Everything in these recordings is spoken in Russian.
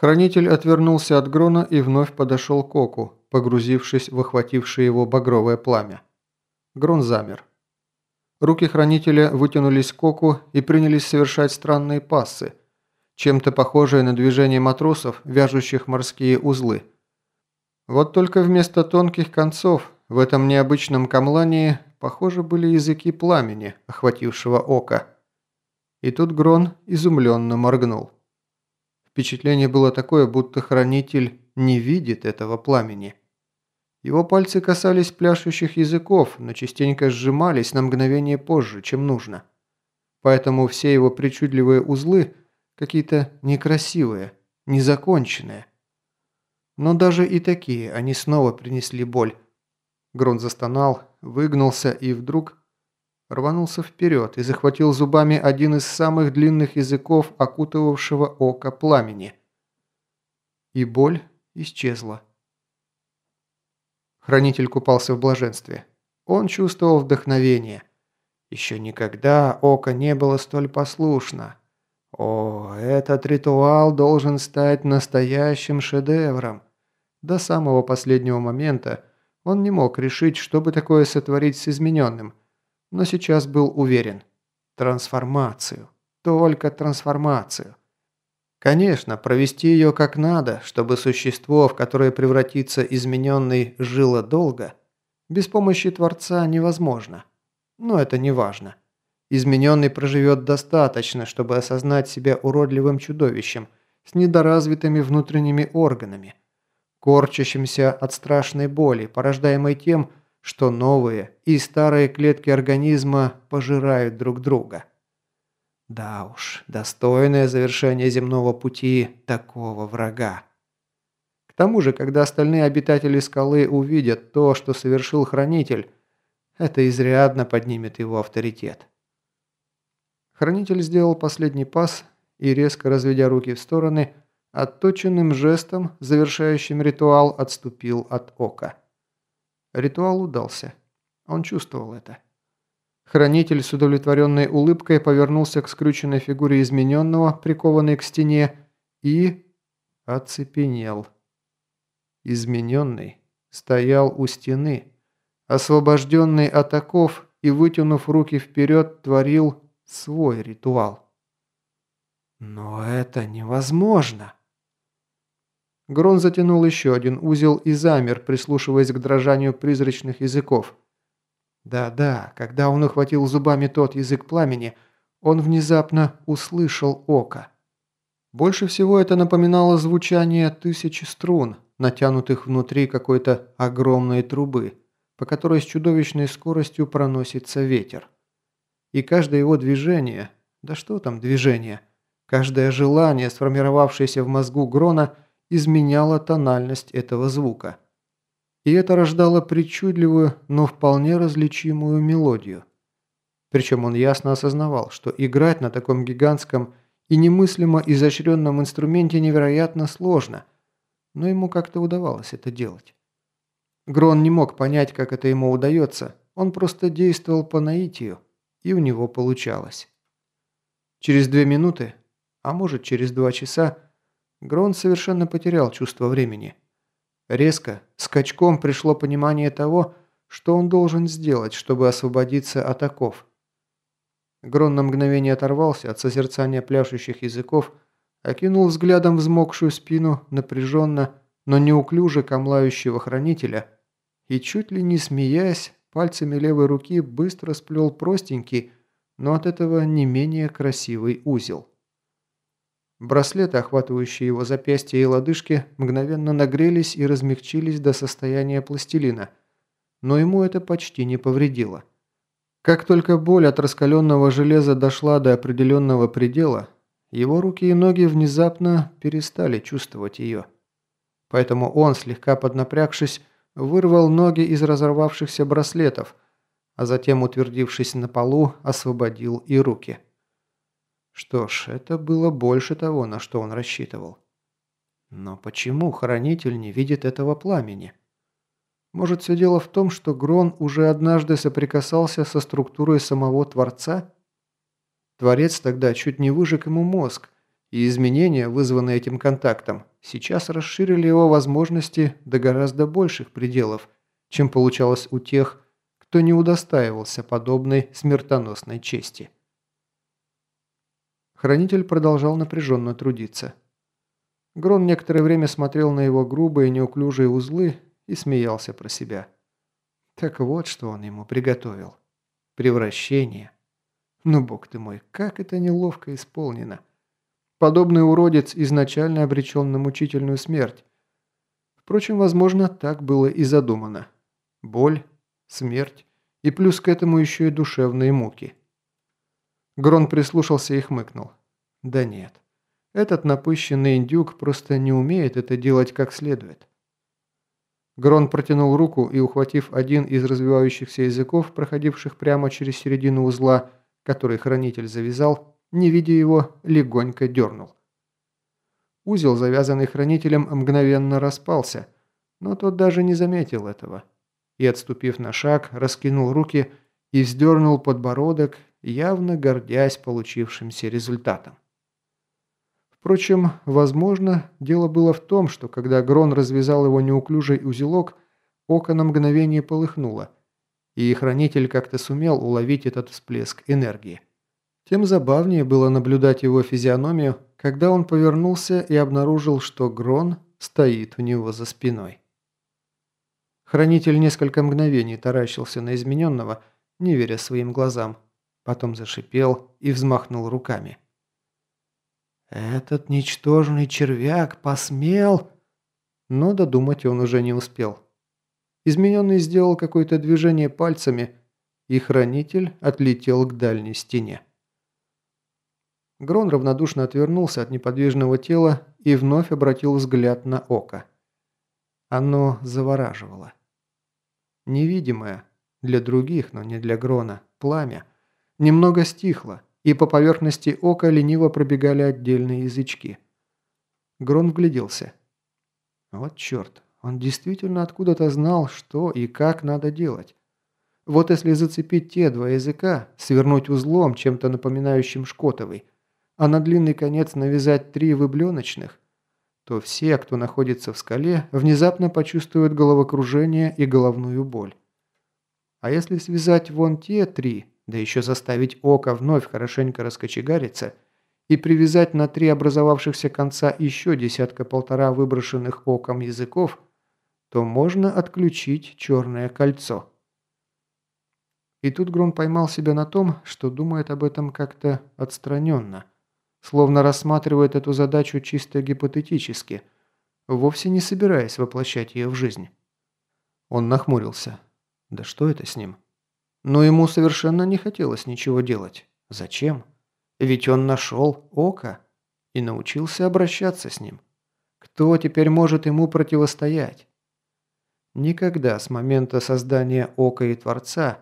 Хранитель отвернулся от Грона и вновь подошел к оку, погрузившись в охватившее его багровое пламя. Грон замер. Руки хранителя вытянулись к оку и принялись совершать странные пассы, чем-то похожие на движение матросов, вяжущих морские узлы. Вот только вместо тонких концов в этом необычном камлании, похоже, были языки пламени, охватившего око. И тут Грон изумленно моргнул. Впечатление было такое, будто хранитель не видит этого пламени. Его пальцы касались пляшущих языков, но частенько сжимались на мгновение позже, чем нужно. Поэтому все его причудливые узлы какие-то некрасивые, незаконченные. Но даже и такие они снова принесли боль. Грон застонал, выгнулся и вдруг рванулся вперед и захватил зубами один из самых длинных языков окутывавшего око пламени. И боль исчезла. Хранитель купался в блаженстве. Он чувствовал вдохновение. Еще никогда око не было столь послушно. О, этот ритуал должен стать настоящим шедевром. До самого последнего момента он не мог решить, что бы такое сотворить с измененным – но сейчас был уверен. Трансформацию. Только трансформацию. Конечно, провести ее как надо, чтобы существо, в которое превратится измененный, жило долго, без помощи Творца невозможно. Но это не важно. Измененный проживет достаточно, чтобы осознать себя уродливым чудовищем с недоразвитыми внутренними органами, корчащимся от страшной боли, порождаемой тем, что новые и старые клетки организма пожирают друг друга. Да уж, достойное завершение земного пути такого врага. К тому же, когда остальные обитатели скалы увидят то, что совершил Хранитель, это изрядно поднимет его авторитет. Хранитель сделал последний пас и, резко разведя руки в стороны, отточенным жестом, завершающим ритуал, отступил от ока. Ритуал удался. Он чувствовал это. Хранитель с удовлетворенной улыбкой повернулся к скрюченной фигуре измененного, прикованной к стене, и... оцепенел. Измененный стоял у стены, освобожденный от оков и, вытянув руки вперед, творил свой ритуал. «Но это невозможно!» Грон затянул еще один узел и замер, прислушиваясь к дрожанию призрачных языков. Да-да, когда он ухватил зубами тот язык пламени, он внезапно услышал око. Больше всего это напоминало звучание тысячи струн, натянутых внутри какой-то огромной трубы, по которой с чудовищной скоростью проносится ветер. И каждое его движение, да что там движение, каждое желание, сформировавшееся в мозгу Грона – изменяла тональность этого звука. И это рождало причудливую, но вполне различимую мелодию. Причем он ясно осознавал, что играть на таком гигантском и немыслимо изощренном инструменте невероятно сложно, но ему как-то удавалось это делать. Грон не мог понять, как это ему удается, он просто действовал по наитию, и у него получалось. Через две минуты, а может через два часа, Грон совершенно потерял чувство времени. Резко, скачком пришло понимание того, что он должен сделать, чтобы освободиться от оков. Грон на мгновение оторвался от созерцания пляшущих языков, окинул взглядом взмокшую спину напряженно, но неуклюже камлающего хранителя и, чуть ли не смеясь, пальцами левой руки быстро сплел простенький, но от этого не менее красивый узел. Браслеты, охватывающие его запястья и лодыжки, мгновенно нагрелись и размягчились до состояния пластилина, но ему это почти не повредило. Как только боль от раскаленного железа дошла до определенного предела, его руки и ноги внезапно перестали чувствовать ее. Поэтому он, слегка поднапрягшись, вырвал ноги из разорвавшихся браслетов, а затем, утвердившись на полу, освободил и руки. Что ж, это было больше того, на что он рассчитывал. Но почему хранитель не видит этого пламени? Может, все дело в том, что Грон уже однажды соприкасался со структурой самого Творца? Творец тогда чуть не выжег ему мозг, И изменения, вызванные этим контактом, сейчас расширили его возможности до гораздо больших пределов, чем получалось у тех, кто не удостаивался подобной смертоносной чести. Хранитель продолжал напряженно трудиться. Грон некоторое время смотрел на его грубые неуклюжие узлы и смеялся про себя. Так вот, что он ему приготовил. Превращение. Ну, бог ты мой, как это неловко исполнено. Подобный уродец изначально обречен на мучительную смерть. Впрочем, возможно, так было и задумано. Боль, смерть и плюс к этому еще и душевные муки. Грон прислушался и хмыкнул. Да нет, этот напыщенный индюк просто не умеет это делать как следует. Грон протянул руку и, ухватив один из развивающихся языков, проходивших прямо через середину узла, который хранитель завязал, не видя его, легонько дернул. Узел, завязанный хранителем, мгновенно распался, но тот даже не заметил этого. И, отступив на шаг, раскинул руки и вздернул подбородок, явно гордясь получившимся результатом. Впрочем, возможно, дело было в том, что когда Грон развязал его неуклюжий узелок, око на мгновение полыхнуло, и хранитель как-то сумел уловить этот всплеск энергии. Тем забавнее было наблюдать его физиономию, когда он повернулся и обнаружил, что Грон стоит у него за спиной. Хранитель несколько мгновений таращился на измененного, не веря своим глазам, потом зашипел и взмахнул руками. «Этот ничтожный червяк посмел...» Но додумать он уже не успел. Измененный сделал какое-то движение пальцами, и хранитель отлетел к дальней стене. Грон равнодушно отвернулся от неподвижного тела и вновь обратил взгляд на око. Оно завораживало. Невидимое, для других, но не для Грона, пламя, немного стихло, и по поверхности ока лениво пробегали отдельные язычки. Грон вгляделся. Вот черт, он действительно откуда-то знал, что и как надо делать. Вот если зацепить те два языка, свернуть узлом, чем-то напоминающим шкотовый, а на длинный конец навязать три выблёночных, то все, кто находится в скале, внезапно почувствуют головокружение и головную боль. А если связать вон те три, да еще заставить око вновь хорошенько раскочегариться и привязать на три образовавшихся конца еще десятка-полтора выброшенных оком языков, то можно отключить черное кольцо. И тут Грон поймал себя на том, что думает об этом как-то отстраненно, словно рассматривает эту задачу чисто гипотетически, вовсе не собираясь воплощать ее в жизнь. Он нахмурился. Да что это с ним? Но ему совершенно не хотелось ничего делать. Зачем? Ведь он нашел око и научился обращаться с ним. Кто теперь может ему противостоять? Никогда с момента создания ока и Творца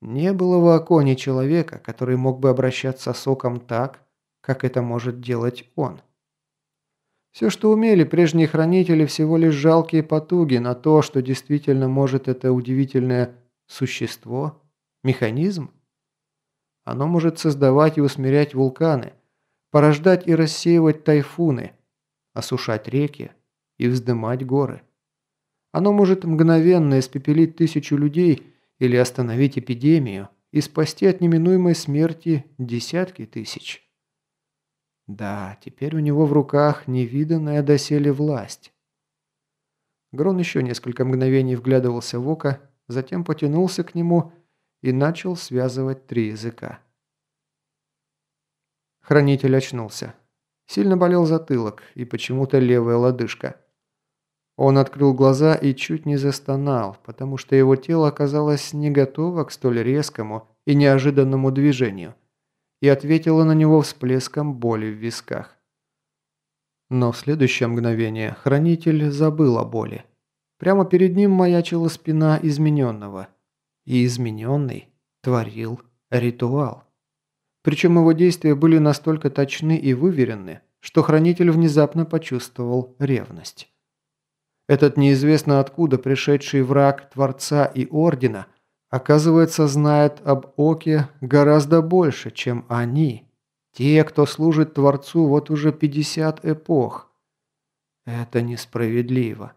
не было в оконе человека, который мог бы обращаться с оком так, как это может делать он. Все, что умели прежние хранители, всего лишь жалкие потуги на то, что действительно может это удивительное существо Механизм? Оно может создавать и усмирять вулканы, порождать и рассеивать тайфуны, осушать реки и вздымать горы. Оно может мгновенно испепелить тысячу людей или остановить эпидемию и спасти от неминуемой смерти десятки тысяч. Да, теперь у него в руках невиданная доселе власть. Грон еще несколько мгновений вглядывался в око, затем потянулся к нему и начал связывать три языка. Хранитель очнулся. Сильно болел затылок и почему-то левая лодыжка. Он открыл глаза и чуть не застонал, потому что его тело оказалось не готово к столь резкому и неожиданному движению и ответило на него всплеском боли в висках. Но в следующее мгновение хранитель забыл о боли. Прямо перед ним маячила спина измененного – и измененный творил ритуал. Причем его действия были настолько точны и выверены, что хранитель внезапно почувствовал ревность. Этот неизвестно откуда пришедший враг Творца и Ордена, оказывается, знает об Оке гораздо больше, чем они. Те, кто служит Творцу вот уже 50 эпох. Это несправедливо.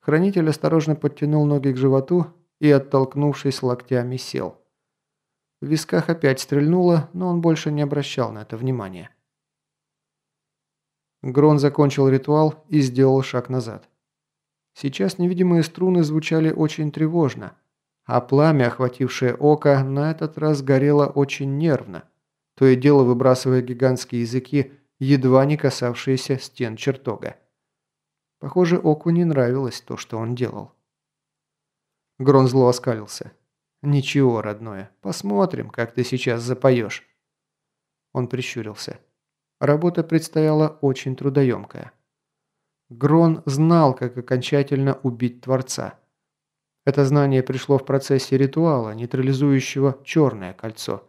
Хранитель осторожно подтянул ноги к животу и, оттолкнувшись локтями, сел. В висках опять стрельнуло, но он больше не обращал на это внимания. Грон закончил ритуал и сделал шаг назад. Сейчас невидимые струны звучали очень тревожно, а пламя, охватившее око, на этот раз горело очень нервно, то и дело выбрасывая гигантские языки, едва не касавшиеся стен чертога. Похоже, Оку не нравилось то, что он делал. Грон зло оскалился. «Ничего, родное, посмотрим, как ты сейчас запоешь». Он прищурился. Работа предстояла очень трудоемкая. Грон знал, как окончательно убить Творца. Это знание пришло в процессе ритуала, нейтрализующего черное кольцо.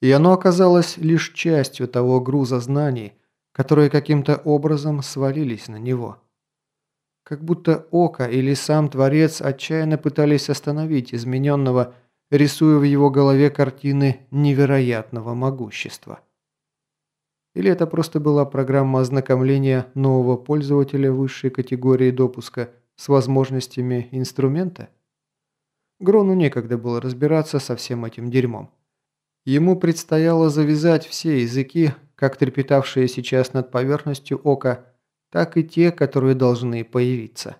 И оно оказалось лишь частью того груза знаний, которые каким-то образом свалились на него. Как будто Око или сам Творец отчаянно пытались остановить измененного, рисуя в его голове картины невероятного могущества. Или это просто была программа ознакомления нового пользователя высшей категории допуска с возможностями инструмента? Грону некогда было разбираться со всем этим дерьмом. Ему предстояло завязать все языки, как трепетавшие сейчас над поверхностью ока, так и те, которые должны появиться.